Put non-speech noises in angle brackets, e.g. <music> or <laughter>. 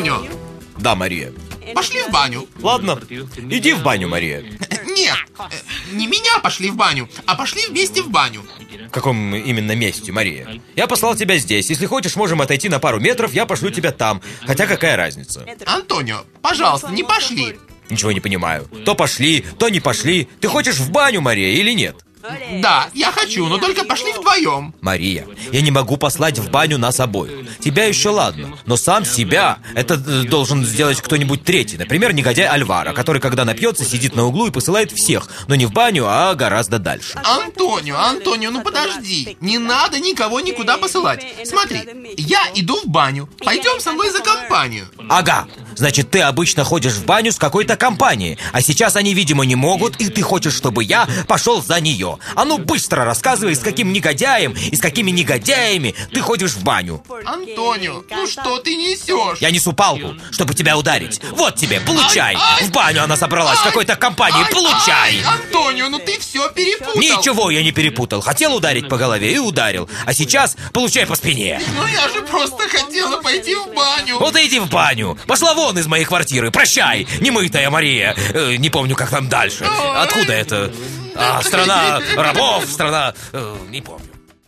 Антонио, Да, Мария. пошли в баню. Ладно, иди в баню, Мария. <laughs> Нет, э, не меня пошли в баню, а пошли вместе в баню. В каком именно месте, Мария? Я послал тебя здесь. Если хочешь, можем отойти на пару метров, я пошлю тебя там. Хотя какая разница? Антонио, пожалуйста, не пошли. Ничего не понимаю. То пошли, то не пошли. Ты хочешь в баню, Мария, или нет? Да, я хочу, но только пошли вдвоем. Мария, я не могу послать в баню нас обоих. Тебя еще ладно, но сам себя это э, должен сделать кто-нибудь третий. Например, негодяй Альвара, который, когда напьется, сидит на углу и посылает всех, но не в баню, а гораздо дальше. Антонио, Антонио, ну подожди. Не надо никого никуда посылать. Смотри, я иду в баню. Пойдем со мной за компанию. Ага, значит, ты обычно ходишь в баню с какой-то компанией, а сейчас они, видимо, не могут, и ты хочешь, чтобы я пошел за нее. А ну быстро рассказывай, с каким негодяем и с какими негодяями ты ходишь в баню. Антонио, ну что ты несешь? Я несу палку, чтобы тебя ударить. Вот тебе, получай. Ай, ай. В баню она собралась, в Ай, какой-то компании, ай, получай. ай, Антонио, ну ты все перепутал. Ничего я не перепутал. Хотел ударить по голове и ударил. А сейчас получай по спине. Ну я же просто хотела пойти в баню. Вот иди в баню. Пошла вон из моей квартиры. Прощай, немытая Мария. Э, не помню, как там дальше. Откуда это? А, страна рабов, страна... э, не помню.